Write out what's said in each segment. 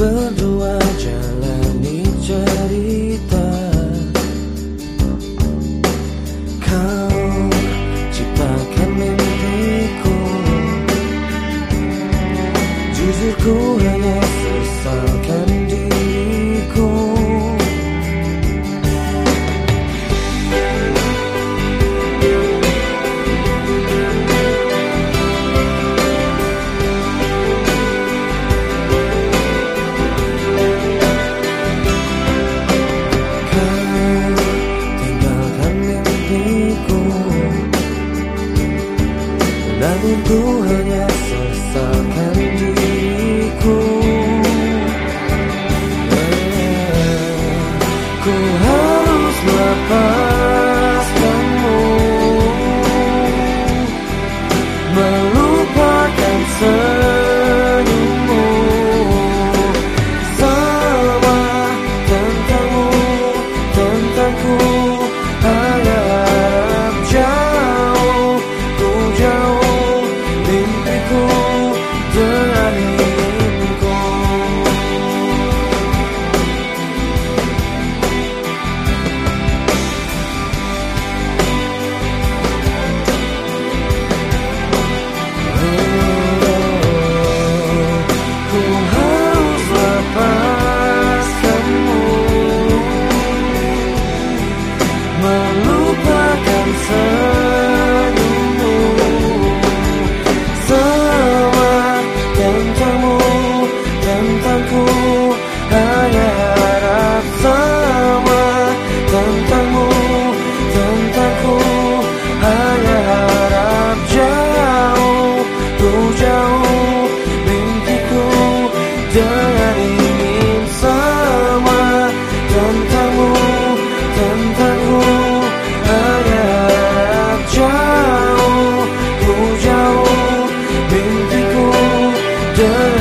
Berdua jalani cerita. Kau ciptakan mimpiku. Jujur ku hanya sesalkan 나는 또하냐 설상하는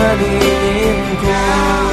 Jauh